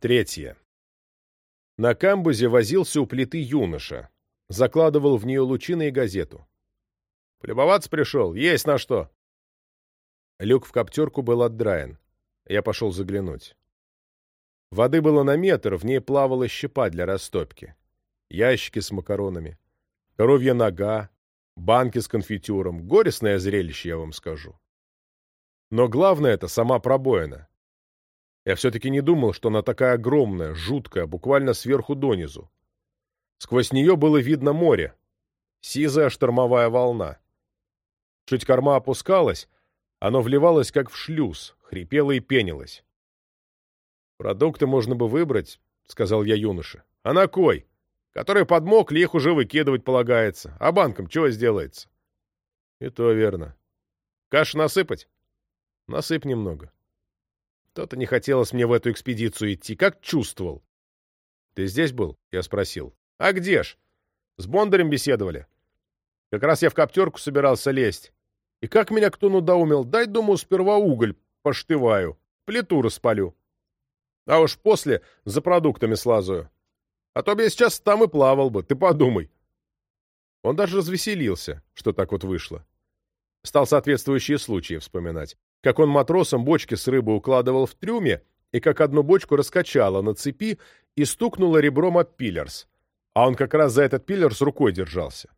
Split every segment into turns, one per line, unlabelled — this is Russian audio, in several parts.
Третье. На камбузе возился у плиты юноша. Закладывал в нее лучины и газету. «Полюбоваться пришел? Есть на что!» Люк в коптерку был отдраен. Я пошел заглянуть. Воды было на метр, в ней плавала щепа для растопки. Ящики с макаронами, коровья нога, банки с конфитюром. Горестное зрелище, я вам скажу. Но главное — это сама пробоина. Я все-таки не думал, что она такая огромная, жуткая, буквально сверху донизу. Сквозь нее было видно море. Сизая штормовая волна. Чуть корма опускалась, оно вливалось, как в шлюз, хрипело и пенилось. «Продукты можно бы выбрать», — сказал я юноше. «А на кой? Которые подмокли, их уже выкидывать полагается. А банкам чего сделается?» «И то верно. Каш насыпать?» «Насыпь немного». То-то не хотелось мне в эту экспедицию идти. Как чувствовал. «Ты здесь был?» — я спросил. «А где ж? С Бондарем беседовали. Как раз я в коптерку собирался лезть. И как меня кто надоумил, дай, думаю, сперва уголь поштываю, плиту распалю. А уж после за продуктами слазаю. А то бы я сейчас там и плавал бы, ты подумай. Он даже развеселился, что так вот вышло. Стал соответствующие случаи вспоминать. Как он матросом бочки с рыбой укладывал в трюме, и как одну бочку раскачало на цепи и стукнуло ребром об пиллерс. А он как раз за этот пиллерс рукой держался.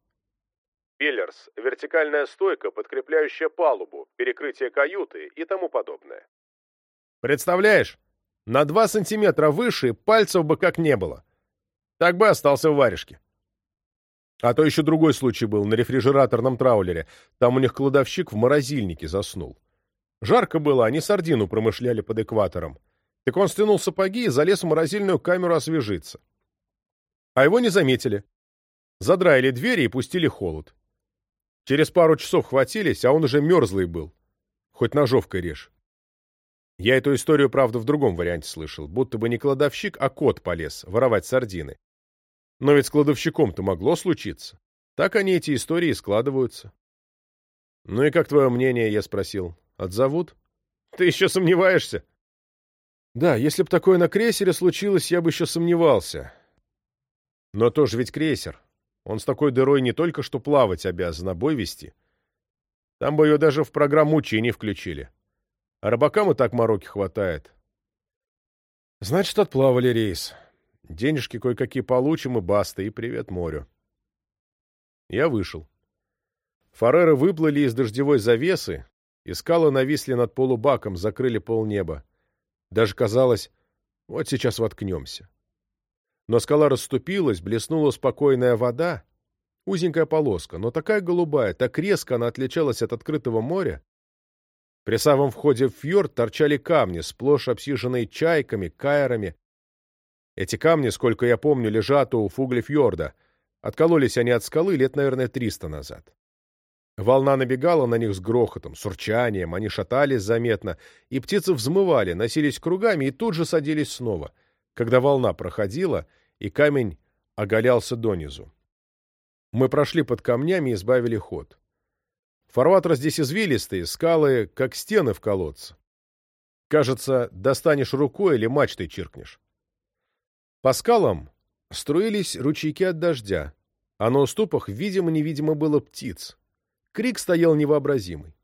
Пиллерс — вертикальная стойка, подкрепляющая палубу, перекрытие каюты и тому подобное. Представляешь, на два сантиметра выше пальцев бы как не было. Так бы остался в варежке. А то еще другой случай был на рефрижераторном траулере. Там у них кладовщик в морозильнике заснул. Жарко было, они сардину промышляли под экватором. Так он стянул сапоги и залез в морозильную камеру освежиться. А его не заметили. Задраили двери и пустили холод. Через пару часов хватились, а он уже мерзлый был. Хоть ножовкой режь. Я эту историю, правда, в другом варианте слышал. Будто бы не кладовщик, а кот полез воровать сардины. Но ведь с кладовщиком-то могло случиться. Так они эти истории складываются. «Ну и как твое мнение?» — я спросил. «Отзовут?» «Ты еще сомневаешься?» «Да, если б такое на крейсере случилось, я бы еще сомневался. Но тоже ведь крейсер. Он с такой дырой не только что плавать обязан, а бой вести. Там бы ее даже в программу учений включили. А рыбакам и так мороки хватает. Значит, отплавали рейс. Денежки кое-какие получим, и баста, и привет морю. Я вышел. Фареры выплыли из дождевой завесы, и скалы нависли над полубаком, закрыли полнеба. Даже казалось, вот сейчас воткнемся. Но скала расступилась, блеснула спокойная вода, узенькая полоска, но такая голубая, так резко она отличалась от открытого моря. При самом входе в фьорд торчали камни, сплошь обсиженные чайками, кайрами. Эти камни, сколько я помню, лежат у фуглефьорда. Откололись они от скалы лет, наверное, триста назад. Волна набегала на них с грохотом, с урчанием, они шатались заметно, и птицы взмывали, носились кругами и тут же садились снова — когда волна проходила, и камень оголялся донизу. Мы прошли под камнями и избавили ход. Фарватер здесь извилистый, скалы, как стены в колодце. Кажется, достанешь рукой или мачтой чиркнешь. По скалам струились ручейки от дождя, а на уступах видимо-невидимо было птиц. Крик стоял невообразимый.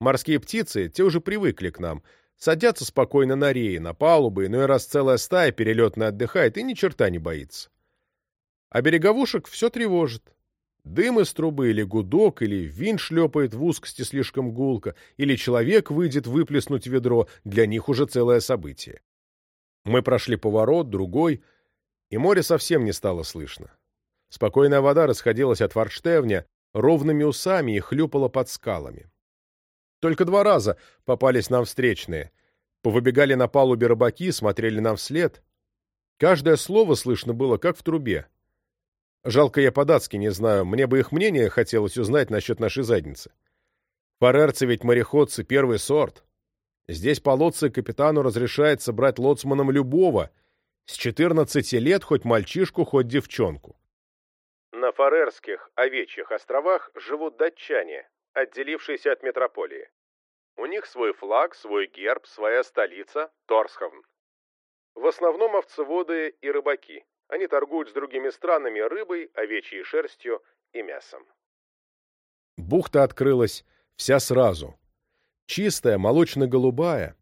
Морские птицы, те уже привыкли к нам — Садятся спокойно на реи, на палубы, иной раз целая стая перелетная отдыхает и ни черта не боится. А береговушек все тревожит. Дым из трубы или гудок, или винт шлепает в узкости слишком гулко, или человек выйдет выплеснуть ведро, для них уже целое событие. Мы прошли поворот, другой, и море совсем не стало слышно. Спокойная вода расходилась от форштевня ровными усами и хлюпала под скалами. Только два раза попались нам встречные. Повыбегали на палубе рыбаки, смотрели нам вслед. Каждое слово слышно было, как в трубе. Жалко, я по-датски не знаю, мне бы их мнение хотелось узнать насчет нашей задницы. Фарерцы ведь мореходцы первый сорт. Здесь по лодце капитану разрешается брать лоцманом любого, с 14 лет хоть мальчишку, хоть девчонку. На Фарерских овечьих островах живут датчане, отделившиеся от метрополии. У них свой флаг, свой герб, своя столица – Торсховн. В основном овцеводы и рыбаки. Они торгуют с другими странами рыбой, овечьей шерстью и мясом. Бухта открылась вся сразу. Чистая, молочно-голубая.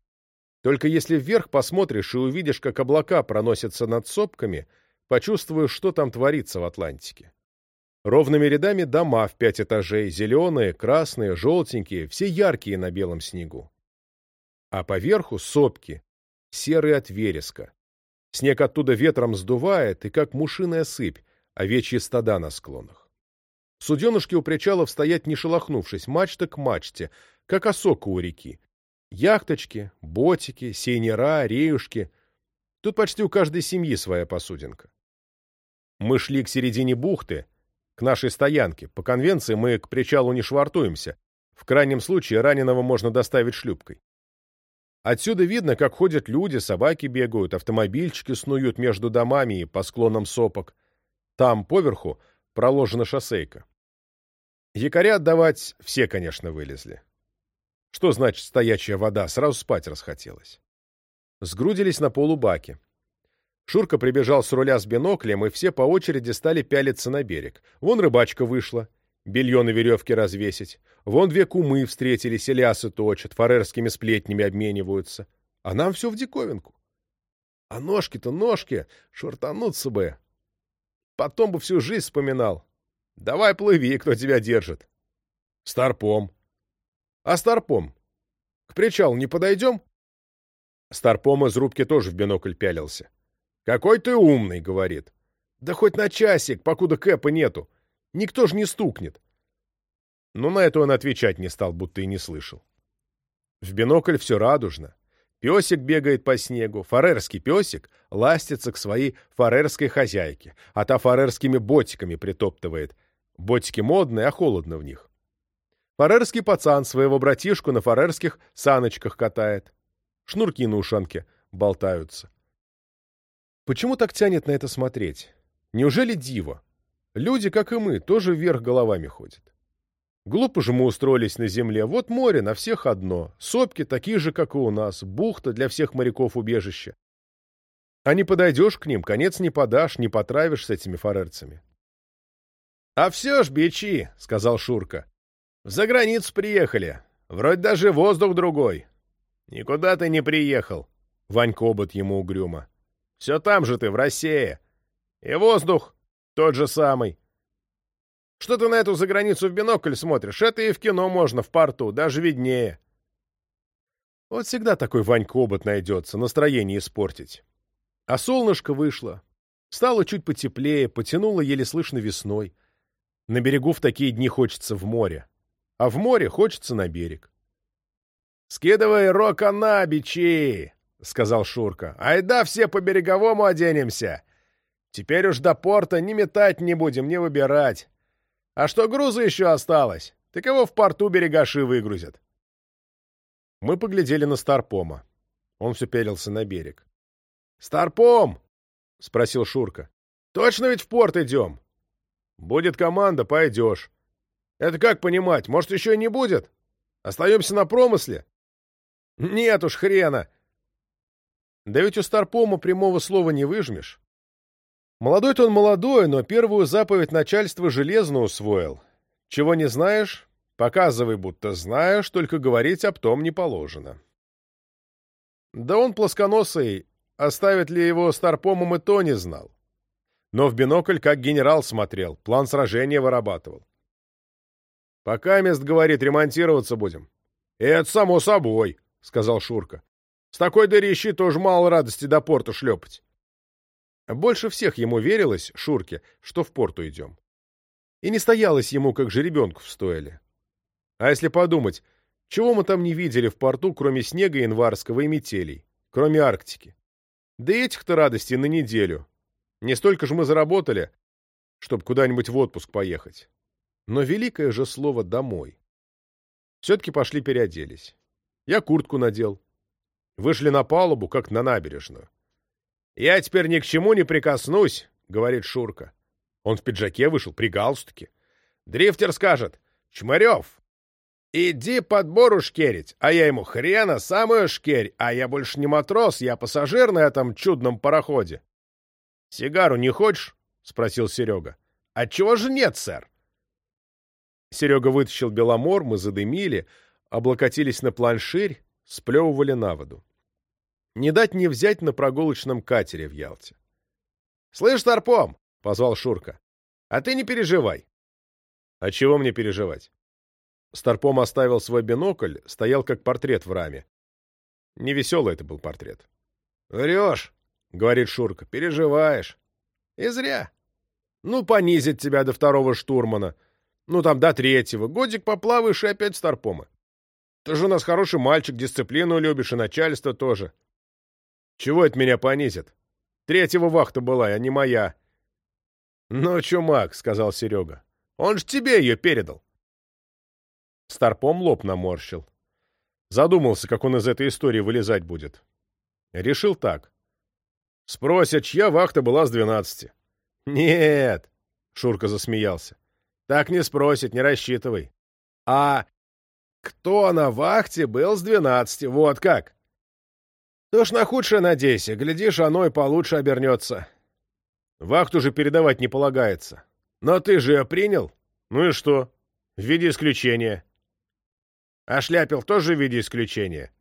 Только если вверх посмотришь и увидишь, как облака проносятся над сопками, почувствуешь, что там творится в Атлантике. Ровными рядами дома в пять этажей, зеленые, красные, желтенькие, все яркие на белом снегу. А поверху сопки, серый от вереска. Снег оттуда ветром сдувает, и как мушиная сыпь, овечьи стада на склонах. Суденышки у причалов стоять не шелохнувшись, мачта к мачте, как осока у реки. Яхточки, ботики, сейнера, реюшки. Тут почти у каждой семьи своя посудинка. Мы шли к середине бухты, к нашей стоянке. По конвенции мы к причалу не швартуемся. В крайнем случае раненого можно доставить шлюпкой. Отсюда видно, как ходят люди, собаки бегают, автомобильчики снуют между домами и по склонам сопок. Там, поверху, проложена шоссейка. Якоря отдавать все, конечно, вылезли. Что значит стоячая вода? Сразу спать расхотелось. Сгрудились на полубаке. Шурка прибежал с руля с биноклем, и все по очереди стали пялиться на берег. Вон рыбачка вышла белье на веревке развесить. Вон две кумы встретились, лясы точат, фарерскими сплетнями обмениваются. А нам все в диковинку. А ножки-то ножки, швартануться бы. Потом бы всю жизнь вспоминал. Давай плыви, кто тебя держит. Старпом. А старпом? К причалу не подойдем? Старпом из рубки тоже в бинокль пялился. «Какой ты умный!» — говорит. «Да хоть на часик, покуда Кэпа нету. Никто ж не стукнет. Но на это он отвечать не стал, будто и не слышал. В бинокль все радужно. Песик бегает по снегу, фарерский песик ластится к своей фарерской хозяйке, а та фарерскими ботиками притоптывает. Ботики модные, а холодно в них. Фарерский пацан своего братишку на фарерских саночках катает. Шнурки на ушанке болтаются. Почему так тянет на это смотреть? Неужели диво? Люди, как и мы, тоже вверх головами ходят. Глупо же мы устроились на земле. Вот море, на всех одно. Сопки такие же, как и у нас. Бухта для всех моряков убежище. А не подойдешь к ним, конец не подашь, не потравишь с этими фарерцами. — А все ж, бичи, — сказал Шурка. — За границу приехали. Вроде даже воздух другой. — Никуда ты не приехал, — Ванька обот ему угрюмо. — Все там же ты, в России. И воздух тот же самый. Что ты на эту заграницу в бинокль смотришь? Это и в кино можно, в порту, даже виднее. Вот всегда такой Ванька-обод найдется, настроение испортить. А солнышко вышло. Стало чуть потеплее, потянуло еле слышно весной. На берегу в такие дни хочется в море. А в море хочется на берег. «Скидывай рока на, бичи!» — сказал Шурка. «Айда все по береговому оденемся. Теперь уж до порта ни метать не будем, не выбирать. А что груза еще осталось? Ты кого в порту берегаши выгрузят?» Мы поглядели на Старпома. Он все пелился на берег. «Старпом!» — спросил Шурка. «Точно ведь в порт идем?» «Будет команда, пойдешь». «Это как понимать? Может, еще и не будет? Остаемся на промысле?» «Нет уж, хрена!» «Да ведь у Старпома прямого слова не выжмешь. Молодой-то он молодой, но первую заповедь начальства железно усвоил. Чего не знаешь, показывай, будто знаешь, только говорить об том не положено. Да он плосконосый, оставит ли его старпомом и то не знал. Но в бинокль как генерал смотрел, план сражения вырабатывал. «Пока мест, говорит, ремонтироваться будем». «Это само собой», — сказал Шурка. «С такой дырищи тоже мало радости до порта шлепать». Больше всех ему верилось, Шурке, что в порту идем. И не стоялось ему, как же ребенку в стойле. А если подумать, чего мы там не видели в порту, кроме снега январского и метелей, кроме Арктики? Да этих-то радостей на неделю. Не столько же мы заработали, чтобы куда-нибудь в отпуск поехать. Но великое же слово «домой». Все-таки пошли переоделись. Я куртку надел. Вышли на палубу, как на набережную. «Я теперь ни к чему не прикоснусь», — говорит Шурка. Он в пиджаке вышел, при галстуке. Дрифтер скажет «Чмарев, Иди подбору шкерить, а я ему хрена самую шкерь, а я больше не матрос, я пассажир на этом чудном пароходе. Сигару не хочешь? — спросил Серега. — Отчего же нет, сэр? Серега вытащил беломор, мы задымили, облокотились на планширь, сплевывали на воду. Не дать не взять на прогулочном катере в Ялте. — Слышь, Тарпом! — позвал Шурка. — А ты не переживай. — А чего мне переживать? Старпом оставил свой бинокль, стоял как портрет в раме. Невеселый это был портрет. — Врешь, — говорит Шурка, — переживаешь. И зря. Ну, понизит тебя до второго штурмана. Ну, там, до третьего. Годик поплаваешь и опять Старпома. Ты же у нас хороший мальчик, дисциплину любишь, и начальство тоже. Чего это меня понизит? Третьего вахта была, а не моя. — Ну, чумак, — сказал Серега. — Он ж тебе ее передал. Старпом лоб наморщил. Задумался, как он из этой истории вылезать будет. Решил так. Спросят, чья вахта была с двенадцати. Нет, Шурка засмеялся. Так не спросят, не рассчитывай. А кто на вахте был с двенадцати, вот как. Ты уж на худшее надейся, глядишь, оно и получше обернется. Вахту же передавать не полагается. Но ты же ее принял? Ну и что? В виде исключения. А шляпил тоже в виде исключения.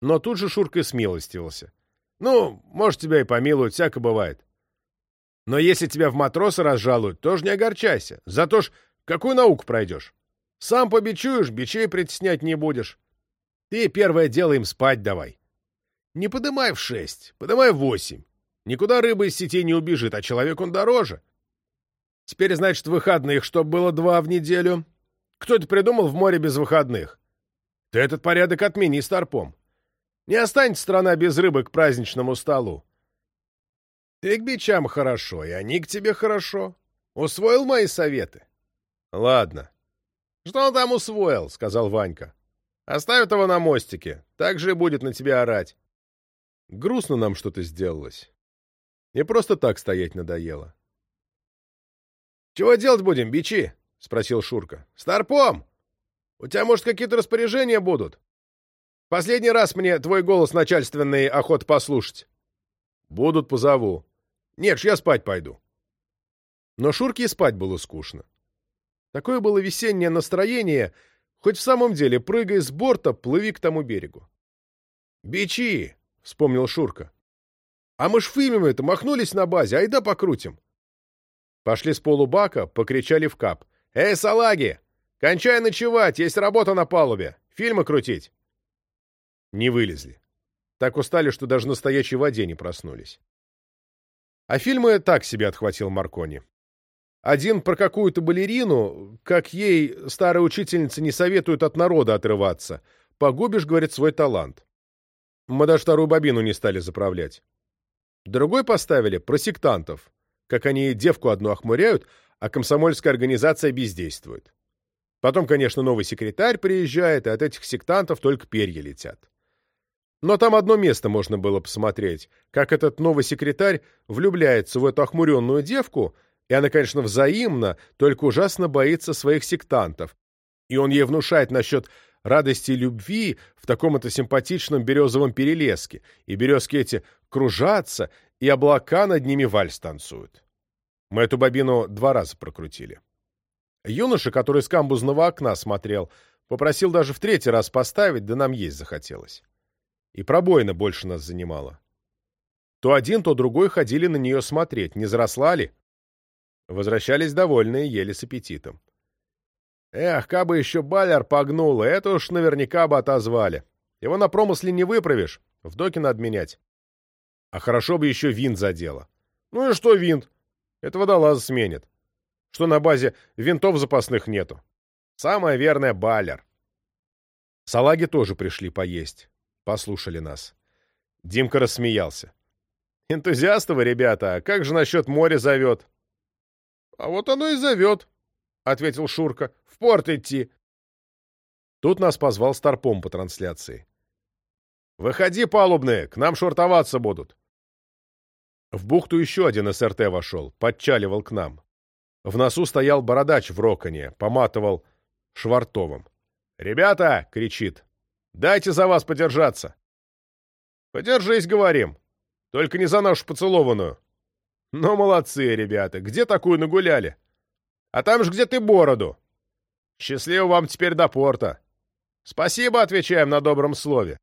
Но тут же Шурка смилостивился. Ну, может, тебя и помилуют, всяко бывает. Но если тебя в матросы разжалуют, тоже не огорчайся. Зато ж какую науку пройдешь? Сам побичуешь, бичей притеснять не будешь. Ты первое дело им спать давай. Не подымай в шесть, подымай в восемь. Никуда рыба из сетей не убежит, а человек он дороже. Теперь, значит, выходных, чтоб было два в неделю. Кто это придумал в море без выходных? Ты этот порядок отмени старпом. Не останется страна без рыбы к праздничному столу. Ты к бичам хорошо, и они к тебе хорошо. Усвоил мои советы? Ладно. Что он там усвоил, сказал Ванька. Оставь его на мостике, так же и будет на тебя орать. Грустно нам что-то сделалось. Не просто так стоять надоело. «Чего делать будем, бичи?» — спросил Шурка. «Старпом! У тебя, может, какие-то распоряжения будут? Последний раз мне твой голос начальственный охот послушать». «Будут, позову». «Нет, я спать пойду». Но Шурке и спать было скучно. Такое было весеннее настроение, хоть в самом деле, прыгай с борта, плыви к тому берегу. «Бичи!» — вспомнил Шурка. «А мы ж фильмами-то махнулись на базе, айда покрутим». Пошли с полубака, покричали в кап. «Эй, салаги! Кончай ночевать, есть работа на палубе! Фильмы крутить!» Не вылезли. Так устали, что даже на стоячей воде не проснулись. А фильмы так себе отхватил Маркони. Один про какую-то балерину, как ей старая учительница не советует от народа отрываться. Погубишь, говорит, свой талант. Мы даже вторую бобину не стали заправлять. Другой поставили про сектантов, как они девку одну охмуряют, а комсомольская организация бездействует. Потом, конечно, новый секретарь приезжает, и от этих сектантов только перья летят. Но там одно место можно было посмотреть, как этот новый секретарь влюбляется в эту охмуренную девку, и она, конечно, взаимно, только ужасно боится своих сектантов. И он ей внушает насчет радости и любви в таком-то симпатичном березовом перелеске, и березки эти кружатся, и облака над ними вальс танцуют. Мы эту бобину два раза прокрутили. Юноша, который с камбузного окна смотрел, попросил даже в третий раз поставить, да нам есть захотелось. И пробоина больше нас занимала. То один, то другой ходили на нее смотреть, не заросла ли. Возвращались довольные, ели с аппетитом. Эх, кабы еще баляр погнуло, это уж наверняка бы отозвали. Его на промысле не выправишь, в доке надо менять. А хорошо бы еще винт задело. Ну и что винт? Это водолаз сменит. Что на базе винтов запасных нету. Самое верное — баляр. Салаги тоже пришли поесть. Послушали нас. Димка рассмеялся. «Энтузиасты вы, ребята, а как же насчет моря зовет?» «А вот оно и зовет», — ответил Шурка. «В порт идти». Тут нас позвал Старпом по трансляции. «Выходи, палубные, к нам швартоваться будут». В бухту еще один СРТ вошел, подчаливал к нам. В носу стоял бородач в роконе, поматывал швартовым. «Ребята!» — кричит. «Дайте за вас подержаться!» «Подержись, говорим. Только не за нашу поцелованную». «Ну, молодцы, ребята. Где такую нагуляли?» «А там ж где ты бороду?» «Счастливо вам теперь до порта». «Спасибо, отвечаем на добром слове».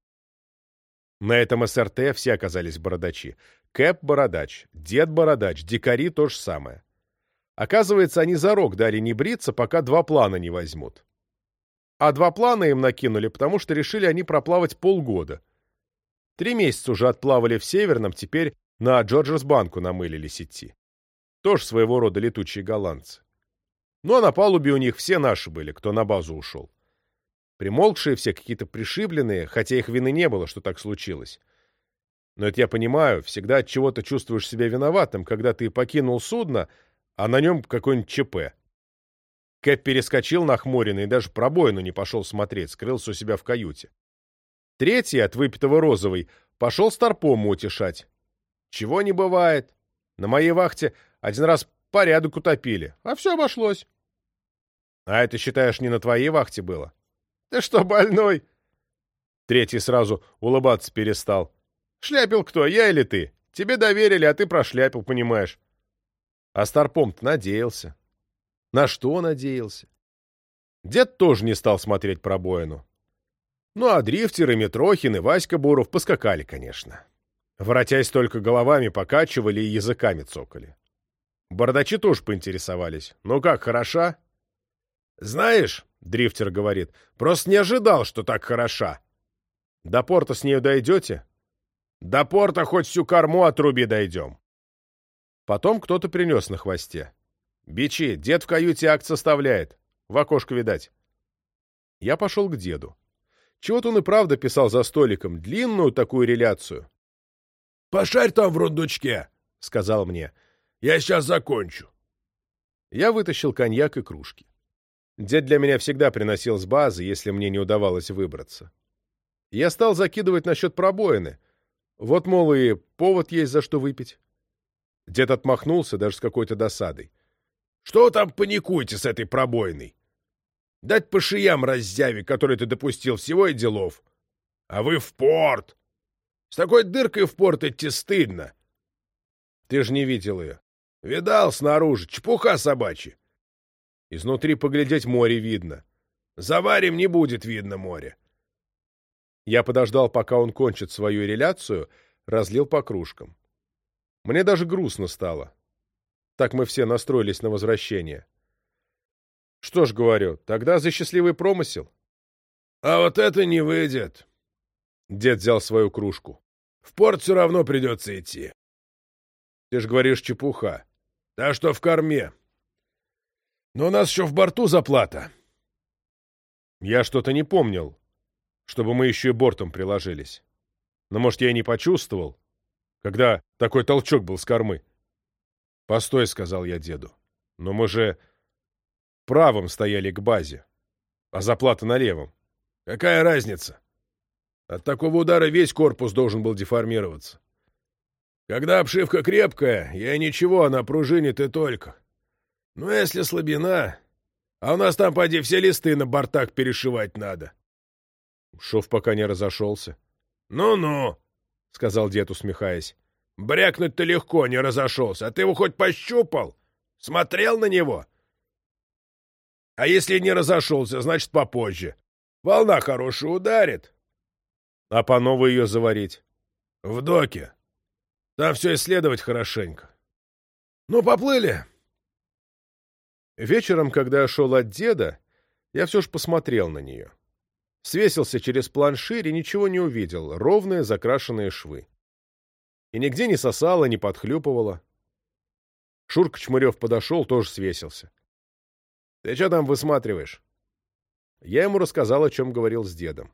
На этом СРТ все оказались бородачи. Кэп — бородач, дед — бородач, дикари — то же самое. Оказывается, они за рог дали не бриться, пока два плана не возьмут. А два плана им накинули, потому что решили они проплавать полгода. Три месяца уже отплавали в Северном, теперь на Джорджерс-банку намылились идти. Тоже своего рода летучие голландцы. Ну а на палубе у них все наши были, кто на базу ушел. Примолкшие все какие-то пришибленные, хотя их вины не было, что так случилось. Но это я понимаю, всегда от чего-то чувствуешь себя виноватым, когда ты покинул судно, а на нем какой-нибудь ЧП. Кэп перескочил нахмуренный и даже пробоину не пошел смотреть, скрылся у себя в каюте. Третий, от выпитого розовой, пошел старпому утешать. Чего не бывает. На моей вахте один раз порядок утопили, а все обошлось. А это, считаешь, не на твоей вахте было? Ты что, больной? Третий сразу улыбаться перестал. Шляпил кто, я или ты? Тебе доверили, а ты прошляпил, понимаешь. А Старпом-то надеялся. На что надеялся? Дед тоже не стал смотреть пробоину. Ну, а дрифтеры, Митрохин и Васька Буров поскакали, конечно. Воротясь только головами покачивали и языками цокали. Бардачи тоже поинтересовались. «Ну как, хороша?» «Знаешь, — дрифтер говорит, — просто не ожидал, что так хороша». «До порта с нею дойдете?» «До порта хоть всю корму отруби дойдем». Потом кто-то принес на хвосте. «Бичи, дед в каюте акт составляет. В окошко видать». Я пошел к деду. Чего-то он и правда писал за столиком, длинную такую реляцию. «Пошарь там в рундучке», — сказал мне. «Я сейчас закончу». Я вытащил коньяк и кружки. Дед для меня всегда приносил с базы, если мне не удавалось выбраться. Я стал закидывать насчет пробоины. Вот, мол, и повод есть за что выпить. Дед отмахнулся даже с какой-то досадой. «Что там паникуете с этой пробойной? Дать по шиям раззяве, который ты допустил, всего и делов. А вы в порт! С такой дыркой в порт идти стыдно. Ты же не видел ее. Видал снаружи, чепуха собачья. Изнутри поглядеть море видно. Заварим не будет видно море. Я подождал, пока он кончит свою реляцию, разлил по кружкам. Мне даже грустно стало. Так мы все настроились на возвращение. Что ж, говорю, тогда за счастливый промысел. А вот это не выйдет. Дед взял свою кружку. В порт все равно придется идти. Ты ж говоришь чепуха. Да что в корме. Но у нас еще в борту заплата. Я что-то не помнил, чтобы мы еще и бортом приложились. Но, может, я и не почувствовал когда такой толчок был с кормы. «Постой», — сказал я деду. «Но мы же правым стояли к базе, а заплата на левом. Какая разница? От такого удара весь корпус должен был деформироваться. Когда обшивка крепкая, я ничего, она пружинит и только. Но если слабина... А у нас там, поди, все листы на бортах перешивать надо». Шов пока не разошелся. «Ну-ну», — сказал дед, усмехаясь. — Брякнуть-то легко, не разошелся. А ты его хоть пощупал? Смотрел на него? — А если не разошелся, значит, попозже. Волна хорошая ударит. — А по новой ее заварить? — В доке. Там все исследовать хорошенько. — Ну, поплыли. Вечером, когда я шел от деда, я все ж посмотрел на нее. — Свесился через планширь и ничего не увидел, ровные закрашенные швы. И нигде не сосало, не подхлюпывало. Шурка Чмырев подошел, тоже свесился. — Ты что там высматриваешь? Я ему рассказал, о чем говорил с дедом.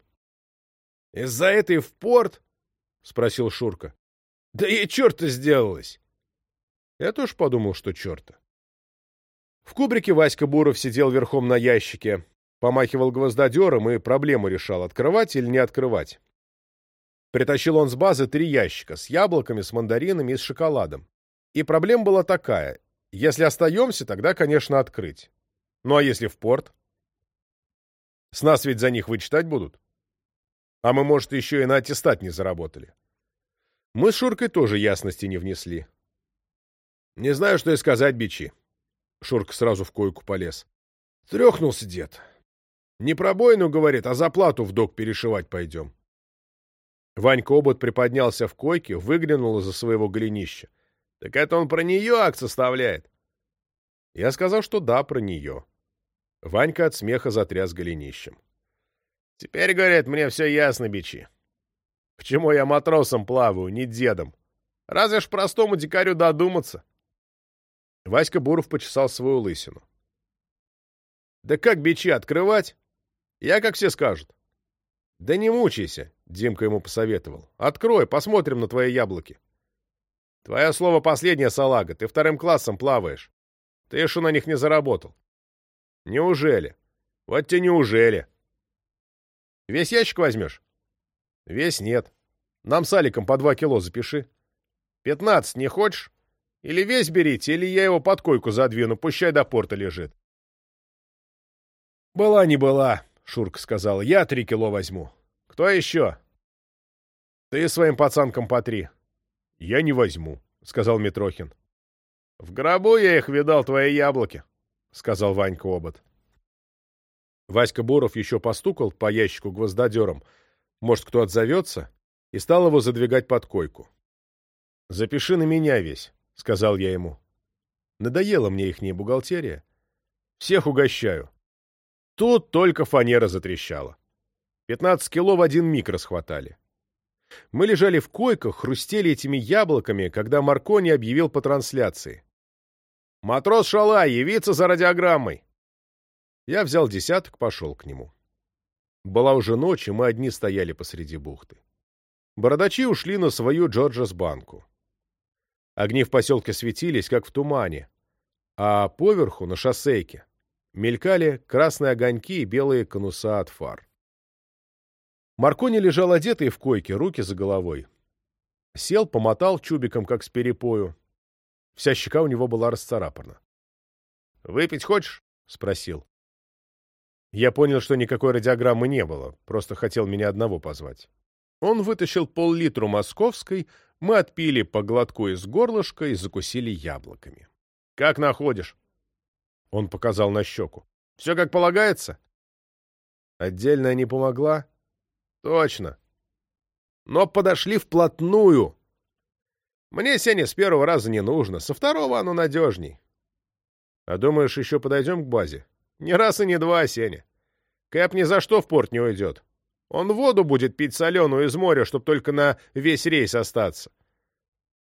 — Из-за этой в порт? — спросил Шурка. — Да ей черта сделалось! Я тоже подумал, что черта. В кубрике Васька Буров сидел верхом на ящике, Помахивал гвоздодером и проблему решал, открывать или не открывать. Притащил он с базы три ящика с яблоками, с мандаринами и с шоколадом. И проблема была такая. Если остаемся, тогда, конечно, открыть. Ну а если в порт? С нас ведь за них вычитать будут. А мы, может, еще и на аттестат не заработали. Мы с Шуркой тоже ясности не внесли. Не знаю, что и сказать, бичи. Шурка сразу в койку полез. Трехнулся дед. Не пробоину, говорит, а заплату в док перешивать пойдем. Ванька обод приподнялся в койке, выглянул из-за своего голенища. Так это он про нее акт составляет? Я сказал, что да, про нее. Ванька от смеха затряс голенищем. Теперь, говорят, мне все ясно, бичи. Почему я матросом плаваю, не дедом? Разве ж простому дикарю додуматься? Васька Буров почесал свою лысину. Да как бичи открывать? Я, как все скажут. Да не мучайся, Димка ему посоветовал. Открой, посмотрим на твои яблоки. Твое слово последнее, салага, ты вторым классом плаваешь. Ты еще на них не заработал. Неужели? Вот тебе неужели? Весь ящик возьмешь? Весь нет. Нам с Аликом по два кило запиши. Пятнадцать не хочешь? Или весь берите, или я его под койку задвину, пущай до порта лежит. Была не была, Шурка сказал. Я три кило возьму. Кто еще? Ты своим пацанкам по три. Я не возьму, сказал Митрохин. В гробу я их видал, твои яблоки, сказал Ванька Обод. Васька Буров еще постукал по ящику гвоздодером. Может, кто отзовется? И стал его задвигать под койку. «Запиши на меня весь», — сказал я ему. Надоела мне ихняя бухгалтерия. Всех угощаю. Тут только фанера затрещала. Пятнадцать кило в один миг расхватали. Мы лежали в койках, хрустели этими яблоками, когда Маркони объявил по трансляции. «Матрос Шалай, явиться за радиограммой!» Я взял десяток, пошел к нему. Была уже ночь, и мы одни стояли посреди бухты. Бородачи ушли на свою Джорджас-банку. Огни в поселке светились, как в тумане, а поверху, на шоссейке, мелькали красные огоньки и белые конуса от фар. Маркони лежал одетый в койке, руки за головой. Сел, помотал чубиком, как с перепою. Вся щека у него была расцарапана. — Выпить хочешь? — спросил. Я понял, что никакой радиограммы не было, просто хотел меня одного позвать. Он вытащил пол-литру московской, мы отпили по глотку из горлышка и закусили яблоками. — Как находишь? Он показал на щеку. — Все как полагается? Отдельная не помогла? — Точно. Но подошли вплотную. Мне Сеня с первого раза не нужно, со второго оно надежней. А думаешь, еще подойдем к базе? Не раз и не два, Сеня. Кэп ни за что в порт не уйдет. Он воду будет пить соленую из моря, чтоб только на весь рейс остаться.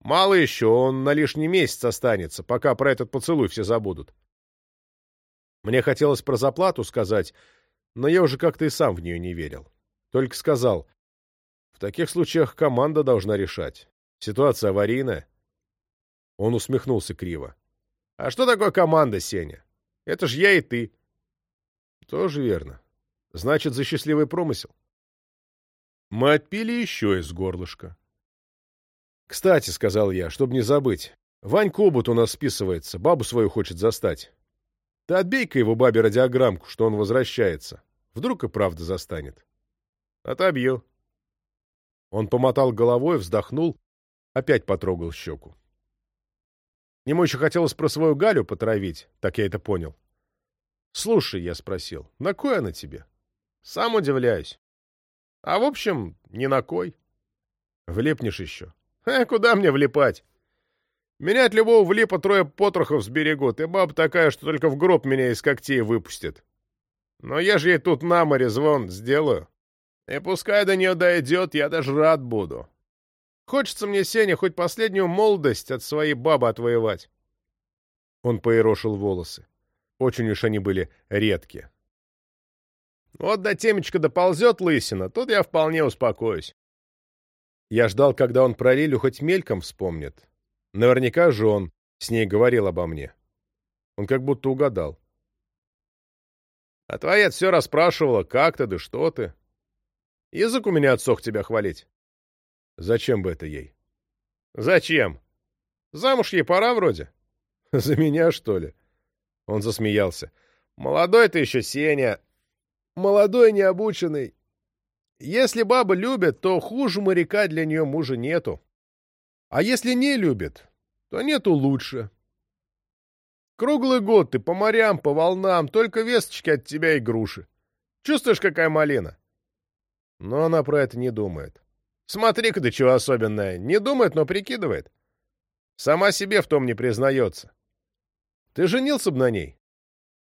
Мало еще, он на лишний месяц останется, пока про этот поцелуй все забудут. Мне хотелось про заплату сказать, но я уже как-то и сам в нее не верил. Только сказал, в таких случаях команда должна решать. Ситуация аварийная. Он усмехнулся криво. А что такое команда, Сеня? Это ж я и ты. Тоже верно. Значит, за счастливый промысел. Мы отпили еще из горлышка. «Кстати», — сказал я, чтобы не забыть, — «Вань Кобут у нас списывается, бабу свою хочет застать. Ты отбей-ка его бабе радиограммку, что он возвращается. Вдруг и правда застанет». «Отобью». Он помотал головой, вздохнул, опять потрогал щеку. Ему еще хотелось про свою Галю потравить, так я это понял. «Слушай», — я спросил, — «на кой она тебе?» «Сам удивляюсь». «А в общем, ни на кой». «Влепнешь еще». «Э, куда мне влипать?» «Меня от любого влипа трое потрохов сберегут, и баба такая, что только в гроб меня из когтей выпустит. Но я же ей тут на море звон сделаю. И пускай до нее дойдет, я даже рад буду. Хочется мне, Сеня, хоть последнюю молодость от своей бабы отвоевать». Он поерошил волосы. Очень уж они были редкие. Вот до темечка доползет лысина, тут я вполне успокоюсь. Я ждал, когда он про Лилю хоть мельком вспомнит. Наверняка же он с ней говорил обо мне. Он как будто угадал. А твоя все расспрашивала, как ты, да что ты. Язык у меня отсох тебя хвалить. Зачем бы это ей? Зачем? Замуж ей пора вроде. За меня, что ли? Он засмеялся. Молодой ты еще, Сеня. Молодой, необученный. Если баба любит, то хуже моряка для нее мужа нету. А если не любит, то нету лучше. Круглый год ты по морям, по волнам, только весточки от тебя и груши. Чувствуешь, какая малина? Но она про это не думает. Смотри-ка ты чего особенное. Не думает, но прикидывает. Сама себе в том не признается. Ты женился бы на ней?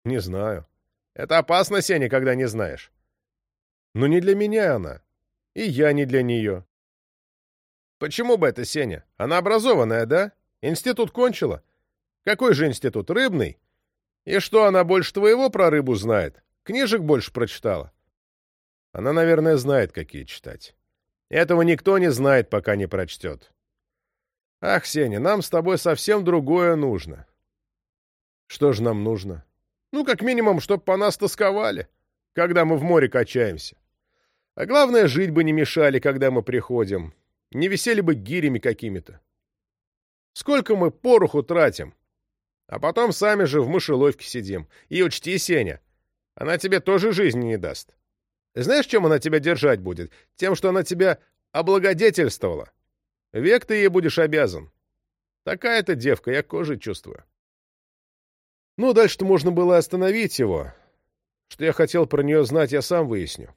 Не знаю. Это опасно, Сеня, когда не знаешь. Но не для меня она. И я не для нее. Почему бы это, Сеня? Она образованная, да? Институт кончила? Какой же институт? Рыбный? И что, она больше твоего про рыбу знает? Книжек больше прочитала? Она, наверное, знает, какие читать. Этого никто не знает, пока не прочтет. Ах, Сеня, нам с тобой совсем другое нужно. Что же нам нужно? Ну, как минимум, чтоб по нас тосковали, когда мы в море качаемся. А главное, жить бы не мешали, когда мы приходим. Не висели бы гирями какими-то. Сколько мы пороху тратим. А потом сами же в мышеловке сидим. И учти, Сеня, она тебе тоже жизни не даст. Знаешь, чем она тебя держать будет? Тем, что она тебя облагодетельствовала. Век ты ей будешь обязан. Такая-то девка, я кожей чувствую. Ну, дальше-то можно было остановить его. Что я хотел про нее знать, я сам выясню.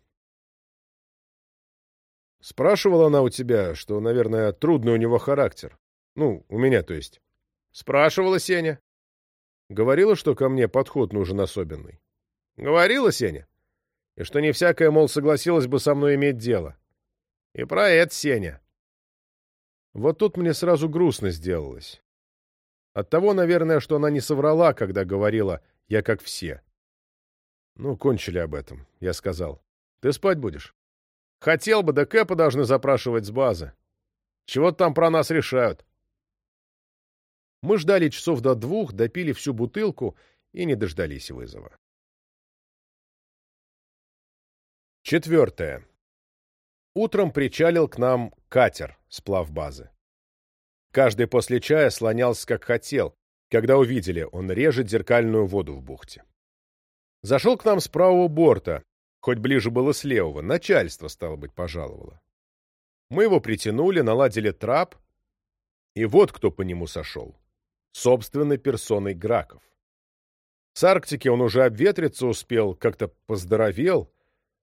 Спрашивала она у тебя, что, наверное, трудный у него характер. Ну, у меня, то есть. Спрашивала Сеня. Говорила, что ко мне подход нужен особенный. Говорила Сеня. И что не всякая, мол, согласилась бы со мной иметь дело. И про это Сеня. Вот тут мне сразу грустно сделалось. От того, наверное, что она не соврала, когда говорила «я как все». Ну, кончили об этом, я сказал. Ты спать будешь? Хотел бы, да Кэпа должны запрашивать с базы. Чего там про нас решают? Мы ждали часов до двух, допили всю бутылку и не дождались вызова. Четвертое. Утром причалил к нам катер с плавбазы. Каждый после чая слонялся как хотел, когда увидели, он режет зеркальную воду в бухте. Зашел к нам с правого борта, хоть ближе было с левого, начальство, стало быть, пожаловало. Мы его притянули, наладили трап, и вот кто по нему сошел. Собственной персоной Граков. С Арктики он уже обветриться успел, как-то поздоровел,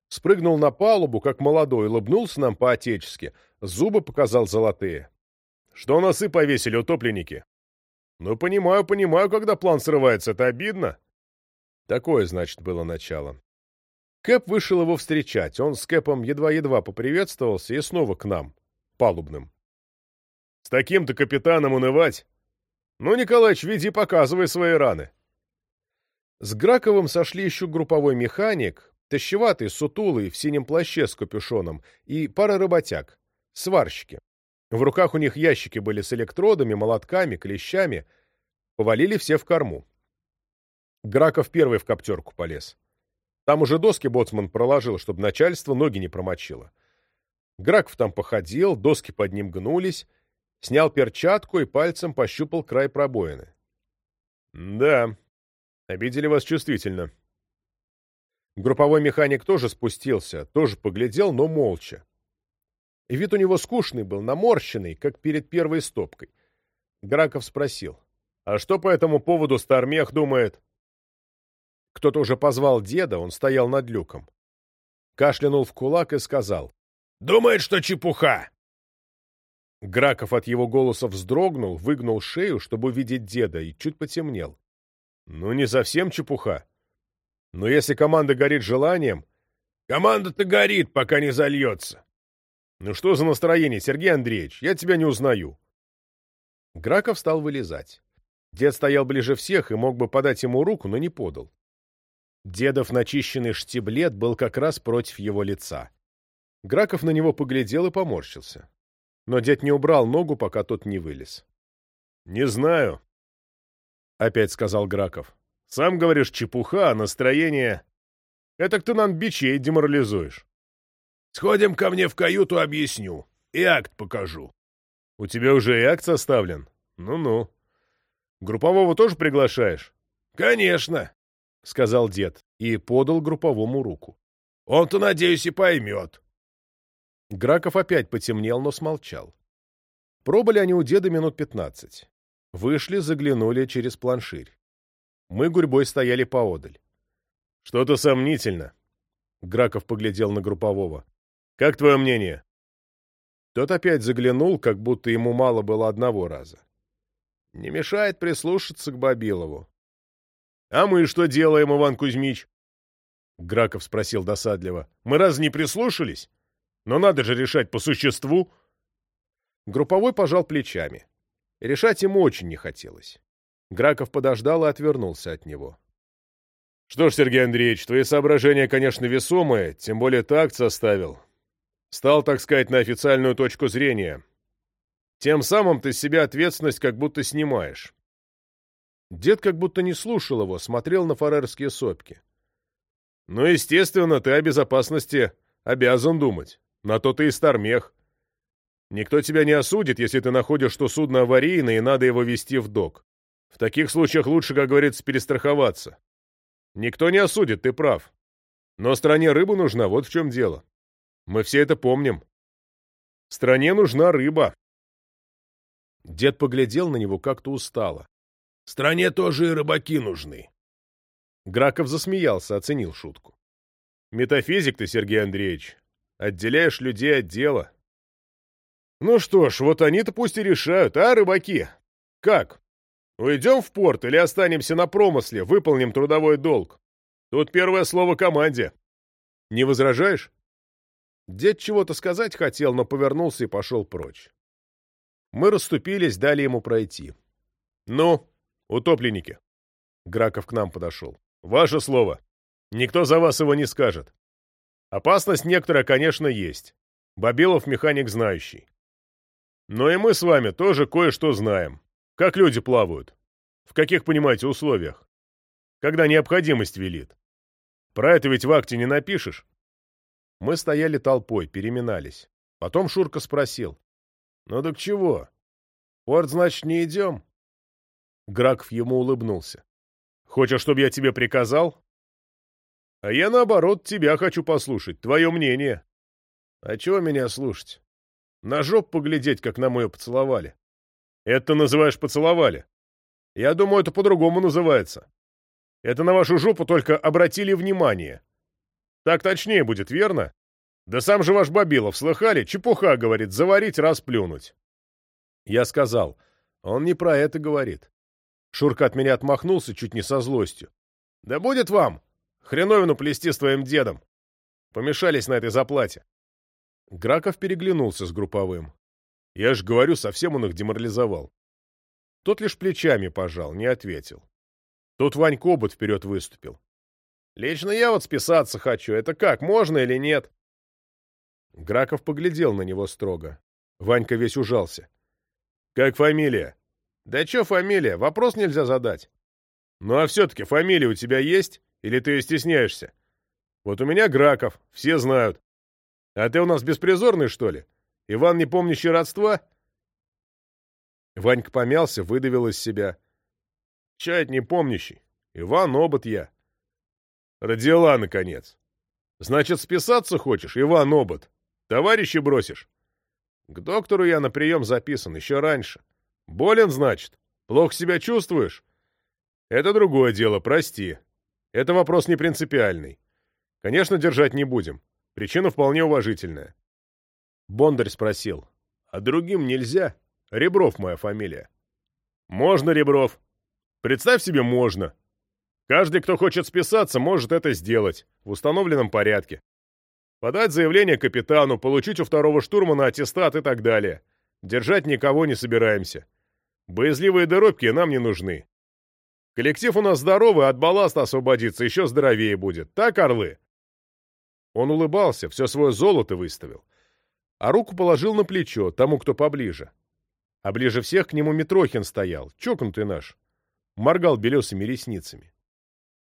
спрыгнул на палубу, как молодой, улыбнулся нам по-отечески, зубы показал золотые. Что носы повесили утопленники? Ну, понимаю, понимаю, когда план срывается, это обидно. Такое, значит, было начало. Кэп вышел его встречать. Он с Кэпом едва-едва поприветствовался и снова к нам, палубным. С таким-то капитаном унывать? Ну, Николаич, веди, показывай свои раны. С Граковым сошли еще групповой механик, тащеватый, сутулый, в синем плаще с капюшоном, и пара работяг, сварщики. В руках у них ящики были с электродами, молотками, клещами. Повалили все в корму. Граков первый в коптерку полез. Там уже доски боцман проложил, чтобы начальство ноги не промочило. Граков там походил, доски под ним гнулись, снял перчатку и пальцем пощупал край пробоины. «Да, обидели вас чувствительно». Групповой механик тоже спустился, тоже поглядел, но молча и вид у него скучный был, наморщенный, как перед первой стопкой. Граков спросил, «А что по этому поводу Стармех думает?» Кто-то уже позвал деда, он стоял над люком. Кашлянул в кулак и сказал, «Думает, что чепуха!» Граков от его голоса вздрогнул, выгнул шею, чтобы увидеть деда, и чуть потемнел. «Ну, не совсем чепуха. Но если команда горит желанием...» «Команда-то горит, пока не зальется!» «Ну что за настроение, Сергей Андреевич? Я тебя не узнаю». Граков стал вылезать. Дед стоял ближе всех и мог бы подать ему руку, но не подал. Дедов начищенный штиблет был как раз против его лица. Граков на него поглядел и поморщился. Но дед не убрал ногу, пока тот не вылез. «Не знаю», — опять сказал Граков. «Сам говоришь, чепуха, а настроение... Это ты нам бичей деморализуешь». Сходим ко мне в каюту, объясню. И акт покажу. У тебя уже и акт составлен? Ну-ну. Группового тоже приглашаешь? Конечно, — сказал дед и подал групповому руку. Он-то, надеюсь, и поймет.
Граков опять потемнел, но смолчал. Пробыли они у деда минут пятнадцать. Вышли, заглянули через планширь. Мы гурьбой стояли поодаль.
— Что-то сомнительно. Граков поглядел на группового. — Как твое мнение?
Тот опять заглянул, как будто ему мало было одного раза. Не мешает прислушаться к Бабилову.
— А мы что делаем, Иван Кузьмич? Граков спросил досадливо. — Мы разве не прислушались? Но надо же решать по существу.
Групповой пожал плечами. Решать ему очень не хотелось. Граков подождал и отвернулся от него.
— Что ж, Сергей Андреевич, твои соображения, конечно, весомые, тем более такт составил. Стал, так сказать, на официальную точку зрения. Тем самым ты с себя ответственность как будто снимаешь.
Дед как будто не слушал его, смотрел на фарерские сопки.
Ну, естественно, ты о безопасности обязан думать. На то ты и стармех. Никто тебя не осудит, если ты находишь, что судно аварийное и надо его вести в док. В таких случаях лучше, как говорится, перестраховаться. Никто не осудит, ты прав. Но стране рыба нужна, вот в чем дело. Мы все это помним. Стране нужна рыба.
Дед поглядел на него как-то устало.
Стране тоже и рыбаки нужны.
Граков засмеялся, оценил шутку.
Метафизик ты, Сергей Андреевич. Отделяешь людей от дела. Ну что ж, вот они-то пусть и решают, а, рыбаки? Как? Уйдем в порт или останемся на промысле, выполним трудовой долг? Тут первое слово команде. Не возражаешь?
Дед чего-то сказать хотел, но повернулся и пошел прочь. Мы расступились, дали ему пройти.
«Ну, утопленники!»
Граков к нам подошел.
«Ваше слово. Никто за вас его не скажет. Опасность некоторая, конечно, есть. Бабилов механик знающий. Но и мы с вами тоже кое-что знаем. Как люди плавают. В каких, понимаете, условиях. Когда необходимость велит. Про это ведь в акте не напишешь.
Мы стояли толпой, переминались. Потом Шурка спросил. «Ну так чего? Порт, значит, не идем?»
Граков ему улыбнулся. «Хочешь, чтобы я тебе приказал?» «А я, наоборот, тебя хочу послушать, твое мнение».
«А чего меня слушать? На жоп поглядеть, как на мою поцеловали».
«Это называешь поцеловали?» «Я думаю, это по-другому называется. Это на вашу жопу только обратили внимание. Так точнее будет, верно? Да сам же ваш Бабилов, слыхали? Чепуха, говорит, заварить, расплюнуть.
Я сказал, он не про это говорит. Шурка от меня отмахнулся чуть не со злостью.
Да будет вам! Хреновину плести с твоим дедом. Помешались на этой заплате.
Граков переглянулся с групповым.
Я ж говорю, совсем он их деморализовал.
Тот лишь плечами пожал, не ответил. Тут Ванька обод вперед выступил.
Лично я вот списаться хочу. Это как, можно или нет?
Граков поглядел на него строго. Ванька весь ужался.
Как фамилия?
Да чё фамилия? Вопрос нельзя задать.
Ну а все-таки фамилия у тебя есть? Или ты ее стесняешься? Вот у меня Граков, все знают. А ты у нас беспризорный, что ли? Иван, не помнящий родства?
Ванька помялся, выдавил из себя.
Чай не помнящий. Иван Обод я. Родила, наконец. Значит, списаться хочешь, Иван Обод? Товарищи бросишь? К доктору я на прием записан, еще раньше. Болен, значит? Плохо себя чувствуешь? Это другое дело, прости. Это вопрос не принципиальный. Конечно, держать не будем. Причина вполне уважительная.
Бондарь спросил. А другим нельзя? Ребров моя фамилия.
Можно, Ребров. Представь себе, можно. Каждый, кто хочет списаться, может это сделать в установленном порядке. Подать заявление капитану, получить у второго штурмана аттестат и так далее. Держать никого не собираемся. Боязливые доробки нам не нужны. Коллектив у нас здоровый, от балласта освободиться еще здоровее будет. Так, орлы?»
Он улыбался, все свое золото выставил. А руку положил на плечо тому, кто поближе. А ближе всех к нему Митрохин стоял, чокнутый наш. Моргал белесыми ресницами.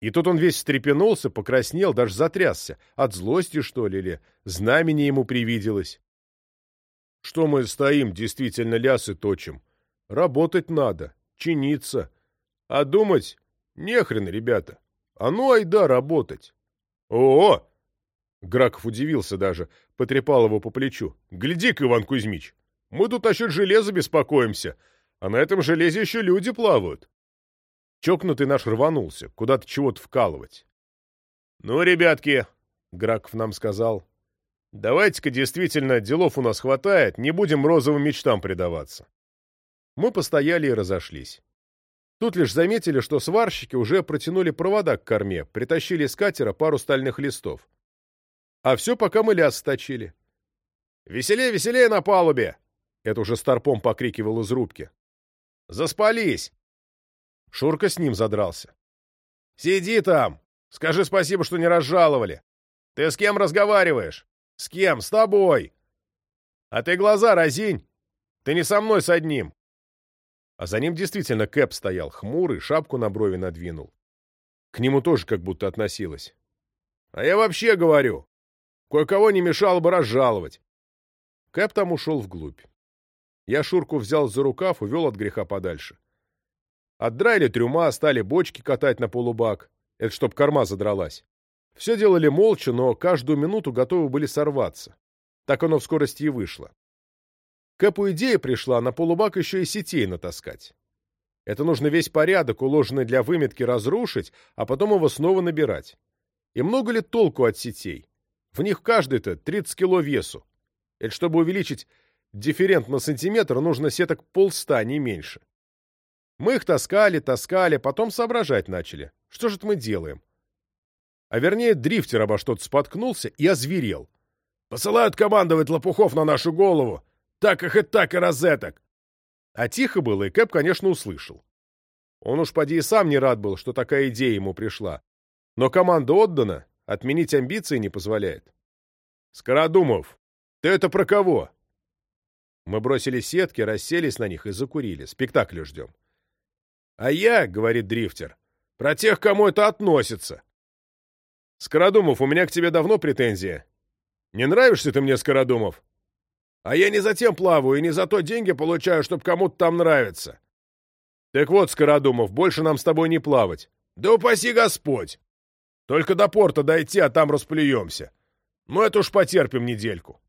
И тут он весь встрепенулся, покраснел, даже затрясся. От злости, что ли, или знамени ему привиделось. Что мы стоим, действительно лясы точим? Работать надо, чиниться. А думать нехрен, ребята. А ну айда работать.
О, -о!
Граков удивился даже, потрепал его по плечу. «Гляди-ка, Иван Кузьмич, мы тут насчет железа беспокоимся, а на этом железе еще люди плавают». Чокнутый наш рванулся, куда-то чего-то вкалывать. «Ну, ребятки», — Граков нам сказал, — «давайте-ка действительно делов у нас хватает, не будем розовым мечтам предаваться». Мы постояли и разошлись. Тут лишь заметили, что сварщики уже протянули провода к корме, притащили с катера пару стальных листов. А все, пока мы ляс сточили. «Веселее, веселее на палубе!» Это уже старпом покрикивал из рубки. «Заспались!» Шурка с ним задрался. «Сиди там! Скажи спасибо, что не разжаловали! Ты с кем разговариваешь? С кем? С тобой! А ты глаза разинь! Ты не со мной с одним!» А за ним действительно Кэп стоял, хмурый, шапку на брови надвинул. К нему тоже как будто относилась. «А я вообще говорю, Кое-кого не мешало бы разжаловать. Кэп там ушел вглубь. Я Шурку взял за рукав, увел от греха подальше. Отдраили трюма, стали бочки катать на полубак. Это чтоб корма задралась. Все делали молча, но каждую минуту готовы были сорваться. Так оно в скорости и вышло. Кэпу идея пришла на полубак еще и сетей натаскать. Это нужно весь порядок, уложенный для выметки, разрушить, а потом его снова набирать. И много ли толку от сетей? В них каждый-то 30 кило весу. Это чтобы увеличить дифферент на сантиметр, нужно сеток полста, не меньше. Мы их таскали, таскали, потом соображать начали. Что же это мы делаем? А вернее, дрифтер обо что-то споткнулся и озверел. «Посылают командовать лопухов на нашу голову! Так их и так и розеток!» А тихо было, и Кэп, конечно, услышал. Он уж поди и сам не рад был, что такая идея ему пришла. Но команда отдана, Отменить амбиции не позволяет. «Скородумов, ты это про кого?» Мы бросили сетки, расселись на них и закурили. Спектакль ждем. «А я, — говорит дрифтер, — про тех, кому это относится. Скородумов, у меня к тебе давно претензия. Не нравишься ты мне, Скородумов? А я не за тем плаваю и не за то деньги получаю, чтобы кому-то там нравиться. Так вот, Скородумов, больше нам с тобой не плавать. Да упаси Господь! Только до порта дойти, а там расплюемся. Ну, это уж потерпим недельку.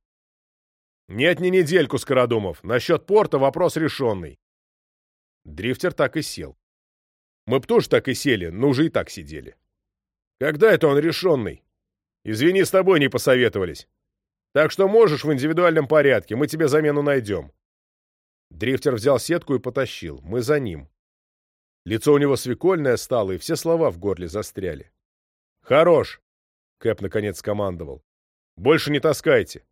Нет, не недельку, Скородумов. Насчет порта вопрос решенный. Дрифтер так и сел. Мы б тоже так и сели, но уже и так сидели. Когда это он решенный? Извини, с тобой не посоветовались. Так что можешь в индивидуальном порядке, мы тебе замену найдем. Дрифтер взял сетку и потащил. Мы за ним. Лицо у него свекольное стало, и все слова в горле застряли. «Хорош!» — Кэп наконец командовал. «Больше не таскайте!»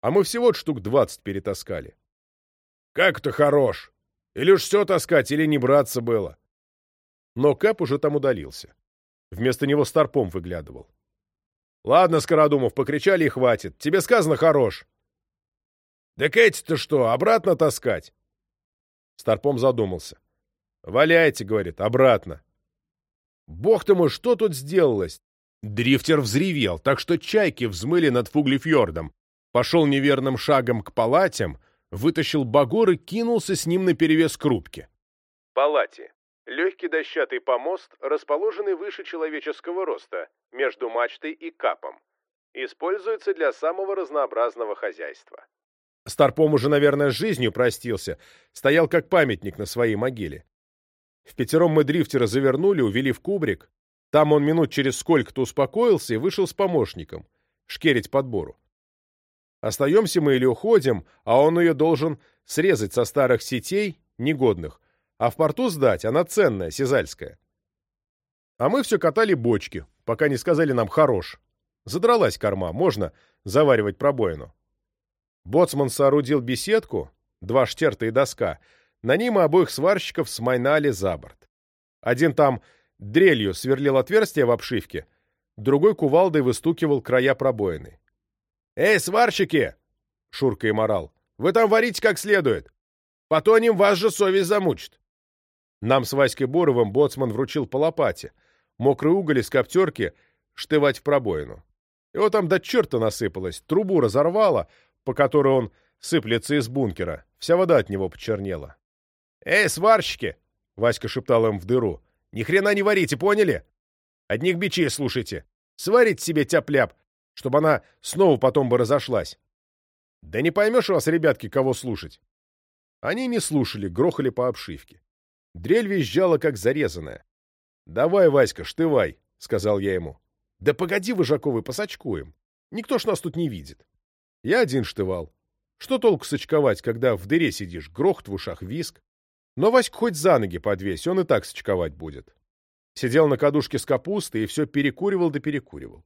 А мы всего штук двадцать перетаскали. «Как это хорош! Или уж все таскать, или не браться было!» Но Кэп уже там удалился. Вместо него Старпом выглядывал. «Ладно, Скородумов, покричали и хватит. Тебе сказано хорош!» «Да эти-то что, обратно таскать?» Старпом задумался. «Валяйте, — говорит, — обратно. Бог ты мой, что тут сделалось? Дрифтер взревел, так что чайки взмыли над Фуглифьордом. Пошел неверным шагом к палатям, вытащил багор и кинулся с ним наперевес к рубке.
Палати. Легкий дощатый помост, расположенный выше человеческого роста, между мачтой и капом. Используется для самого разнообразного хозяйства.
Старпом уже, наверное, с жизнью простился, стоял как памятник на своей могиле. В пятером мы дрифтера завернули, увели в кубрик. Там он минут через сколько-то успокоился и вышел с помощником. Шкерить подбору. Остаемся мы или уходим, а он ее должен срезать со старых сетей, негодных, а в порту сдать, она ценная, сизальская. А мы все катали бочки, пока не сказали нам «хорош». Задралась корма, можно заваривать пробоину. Боцман соорудил беседку, два штерта и доска — на ней мы обоих сварщиков смайнали за борт. Один там дрелью сверлил отверстие в обшивке, другой кувалдой выстукивал края пробоины. «Эй, сварщики!» — Шурка им орал. «Вы там варите как следует! Потонем вас же совесть замучит!» Нам с Васькой Боровым боцман вручил по лопате, мокрый уголь из коптерки штывать в пробоину. Его там до черта насыпалось, трубу разорвало, по которой он сыплется из бункера, вся вода от него почернела. «Эй, сварщики!» — Васька шептал им в дыру. «Ни хрена не варите, поняли? Одних бичей слушайте. Сварите себе тяп-ляп, чтобы она снова потом бы разошлась. Да не поймешь у вас, ребятки, кого слушать. Они не слушали, грохали по обшивке. Дрель визжала, как зарезанная. — Давай, Васька, штывай, — сказал я ему. — Да погоди, Выжаковый, посочкуем. Никто ж нас тут не видит. Я один штывал. Что толку сочковать, когда в дыре сидишь, грохот в ушах, виск? Но Ваську хоть за ноги подвесь, он и так сочковать будет. Сидел на кадушке с капустой и все перекуривал да перекуривал.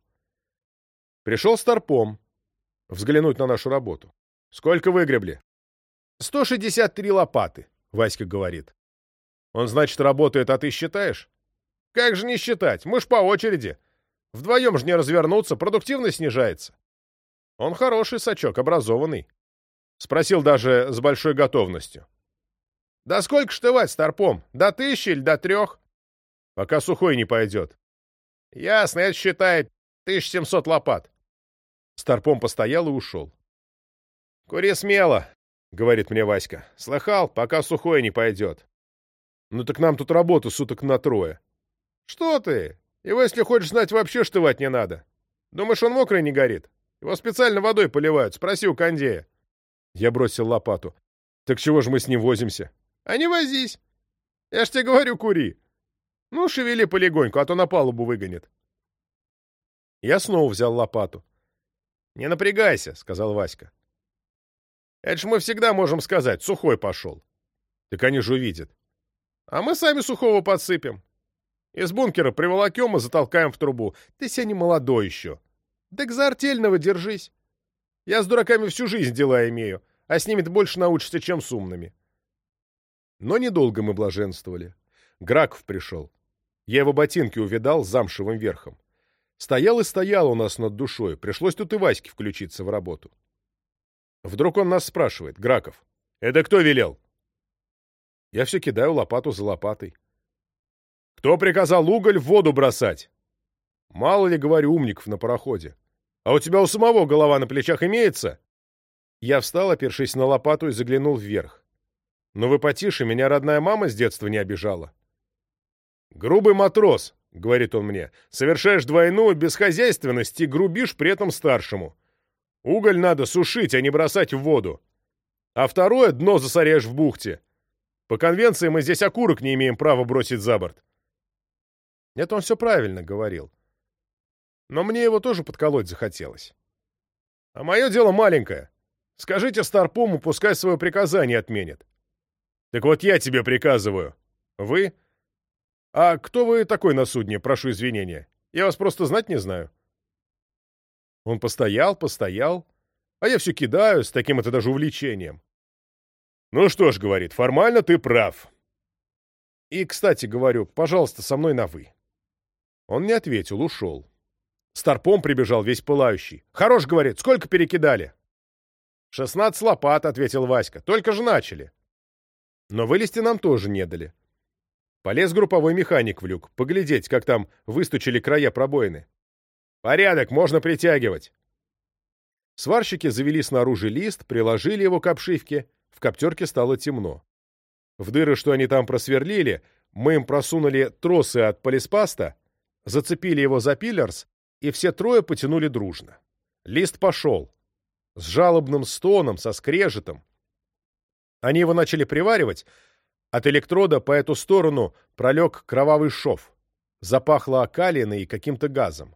Пришел старпом взглянуть на нашу работу. Сколько выгребли? 163 лопаты, Васька говорит. Он, значит, работает, а ты считаешь? Как же не считать? Мы ж по очереди. Вдвоем же не развернуться, продуктивность снижается. Он хороший сачок, образованный. Спросил даже с большой готовностью. Да сколько штывать старпом? До тысячи или до трех? Пока сухой не пойдет. Ясно, это считает 1700 лопат. Старпом постоял и ушел. Кури смело, говорит мне Васька. Слыхал, пока сухой не пойдет. Ну так нам тут работа суток на трое. Что ты? Его, если хочешь знать, вообще штывать не надо. Думаешь, он мокрый не горит? Его специально водой поливают. Спроси у кондея. Я бросил лопату. Так чего же мы с ним возимся? А не возись. Я ж тебе говорю, кури. Ну, шевели полегоньку, а то на палубу выгонит. Я снова взял лопату. Не напрягайся, сказал Васька. Это ж мы всегда можем сказать, сухой пошел. Так они же увидят. А мы сами сухого подсыпем. Из бункера приволокем и затолкаем в трубу. Ты себя не молодой еще. Так за артельного держись. Я с дураками всю жизнь дела имею, а с ними-то больше научишься, чем с умными. Но недолго мы блаженствовали. Граков пришел. Я его ботинки увидал с замшевым верхом. Стоял и стоял у нас над душой. Пришлось тут и Ваське включиться в работу. Вдруг он нас спрашивает. Граков. Это кто велел? Я все кидаю лопату за лопатой. Кто приказал уголь в воду бросать? Мало ли, говорю, умников на пароходе. А у тебя у самого голова на плечах имеется? Я встал, опершись на лопату, и заглянул вверх. Но вы потише, меня родная мама с детства не обижала. Грубый матрос, — говорит он мне, — совершаешь двойную бесхозяйственность и грубишь при этом старшему. Уголь надо сушить, а не бросать в воду. А второе — дно засоряешь в бухте. По конвенции мы здесь окурок не имеем права бросить за борт. Это он все правильно говорил. Но мне его тоже подколоть захотелось. А мое дело маленькое. Скажите Старпому, пускай свое приказание отменит. Так вот я тебе приказываю. Вы? А кто вы такой на судне, прошу извинения? Я вас просто знать не знаю. Он постоял, постоял, а я все кидаю с таким это даже увлечением. Ну что ж, говорит, формально ты прав. И, кстати, говорю, пожалуйста, со мной на «вы». Он не ответил, ушел. Старпом прибежал весь пылающий. «Хорош, — говорит, — сколько перекидали?» «Шестнадцать лопат», — ответил Васька. «Только же начали». Но вылезти нам тоже не дали. Полез групповой механик в люк, поглядеть, как там выстучили края пробоины. «Порядок, можно притягивать». Сварщики завели снаружи лист, приложили его к обшивке, в коптерке стало темно. В дыры, что они там просверлили, мы им просунули тросы от полиспаста, зацепили его за пиллерс, и все трое потянули дружно. Лист пошел. С жалобным стоном, со скрежетом. Они его начали приваривать. От электрода по эту сторону пролег кровавый шов. Запахло окалиной и каким-то газом.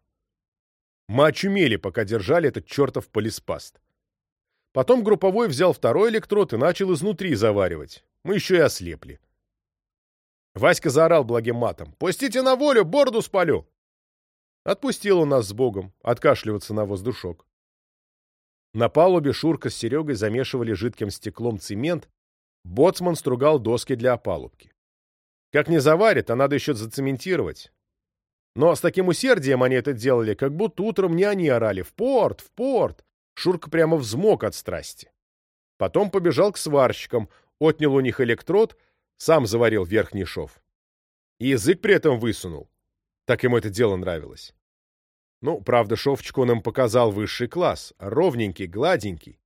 Мы очумели, пока держали этот чертов полиспаст. Потом групповой взял второй электрод и начал изнутри заваривать. Мы еще и ослепли. Васька заорал благим матом. «Пустите на волю, борду спалю!» Отпустил он нас с Богом, откашливаться на воздушок. На палубе Шурка с Серегой замешивали жидким стеклом цемент, боцман стругал доски для опалубки. Как не заварит, а надо еще зацементировать. Но с таким усердием они это делали, как будто утром не они орали «В порт! В порт!» Шурка прямо взмок от страсти. Потом побежал к сварщикам, отнял у них электрод — сам заварил верхний шов. И язык при этом высунул. Так ему это дело нравилось. Ну, правда, шовчик он им показал высший класс, ровненький, гладенький.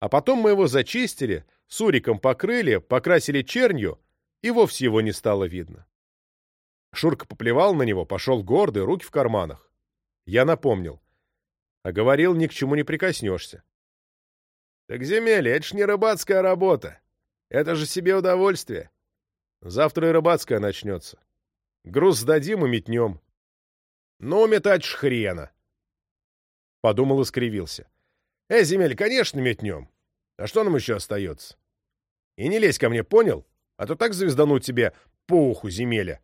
А потом мы его зачистили, суриком покрыли, покрасили чернью, и вовсе его не стало видно. Шурка поплевал на него, пошел гордый, руки в карманах. Я напомнил.
А говорил, ни к чему не прикоснешься.
Так земелье, это ж не рыбацкая работа. Это же себе удовольствие.
Завтра и рыбацкая начнется. Груз сдадим и метнем.
Ну, метать ж хрена.
Подумал и скривился.
Э, земель, конечно, метнем. А что нам еще остается? И не лезь ко мне, понял? А то так звездану тебе по уху земеля.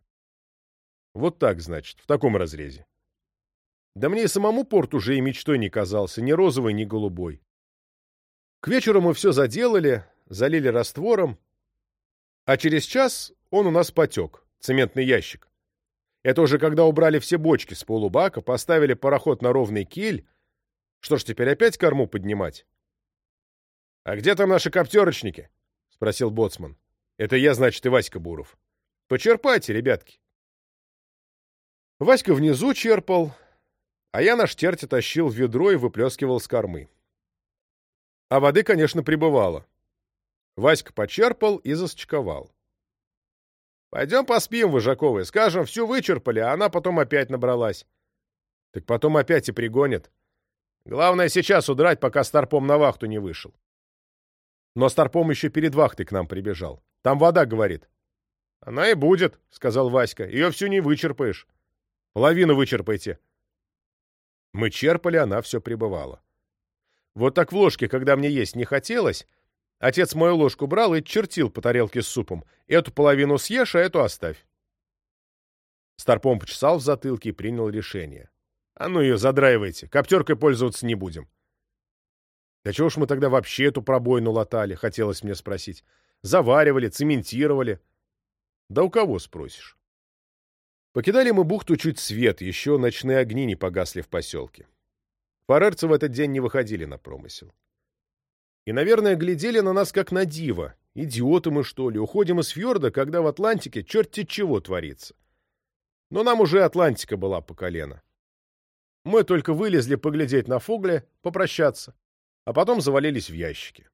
Вот так, значит, в таком разрезе. Да мне и самому порт уже и мечтой не казался, ни розовый, ни голубой. К вечеру мы все заделали, залили раствором, а через час он у нас потек, цементный ящик. Это уже когда убрали все бочки с полубака, поставили пароход на ровный киль. Что ж, теперь опять корму поднимать?
— А где там наши коптерочники? — спросил боцман.
— Это я, значит, и Васька Буров.
— Почерпайте, ребятки.
Васька внизу черпал, а я на штерте тащил ведро и выплескивал с кормы. А воды, конечно, прибывало. Васька почерпал и засчковал.
«Пойдем поспим, Выжаковой, скажем, всю вычерпали, а она потом опять набралась».
«Так потом опять и пригонят.
Главное сейчас удрать, пока Старпом на вахту не вышел».
Но Старпом еще перед вахтой к нам прибежал. Там вода, говорит.
«Она и будет», — сказал Васька. «Ее всю не вычерпаешь».
Половину вычерпайте. Мы черпали, она все прибывала. Вот так в ложке, когда мне есть не хотелось, отец мою ложку брал и чертил по тарелке с супом. Эту половину съешь, а эту оставь. Старпом почесал в затылке и принял решение. А ну ее задраивайте, коптеркой пользоваться не будем. Да чего ж мы тогда вообще эту пробойну латали, хотелось мне спросить. Заваривали, цементировали. Да у кого спросишь? Покидали мы бухту чуть свет, еще ночные огни не погасли в поселке. Фарерцы в этот день не выходили на промысел. И, наверное, глядели на нас как на диво. Идиоты мы, что ли, уходим из фьорда, когда в Атлантике черти чего творится. Но нам уже Атлантика была по колено. Мы только вылезли поглядеть на Фугля, попрощаться, а потом завалились в ящики.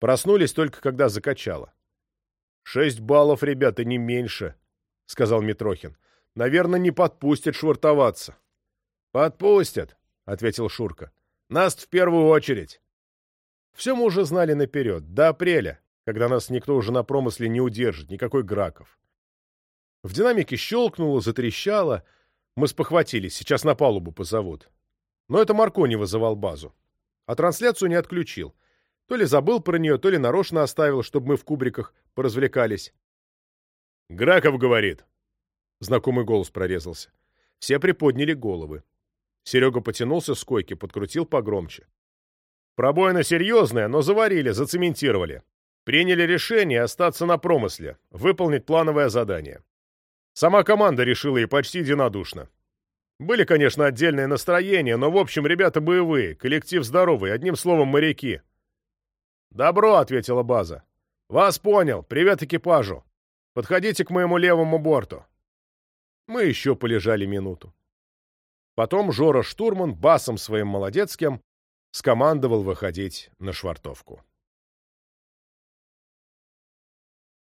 Проснулись только, когда закачало. «Шесть баллов, ребята, не меньше», — сказал Митрохин. Наверное, не подпустят швартоваться.
— Подпустят, — ответил Шурка. — Нас в первую очередь.
Все мы уже знали наперед, до апреля, когда нас никто уже на промысле не удержит, никакой Граков. В динамике щелкнуло, затрещало. Мы спохватились, сейчас на палубу позовут. Но это Марко не вызывал базу. А трансляцию не отключил. То ли забыл про нее, то ли нарочно оставил, чтобы мы в кубриках поразвлекались.
«Граков говорит»,
Знакомый голос прорезался. Все приподняли головы. Серега потянулся с койки, подкрутил погромче.
Пробоина серьезная, но заварили, зацементировали. Приняли решение остаться на промысле, выполнить плановое задание. Сама команда решила и почти единодушно. Были, конечно, отдельные настроения, но, в общем, ребята боевые, коллектив здоровый, одним словом, моряки. «Добро», — ответила база. «Вас понял. Привет экипажу. Подходите к моему левому борту».
Мы еще полежали минуту. Потом Жора Штурман басом своим молодецким скомандовал выходить на швартовку.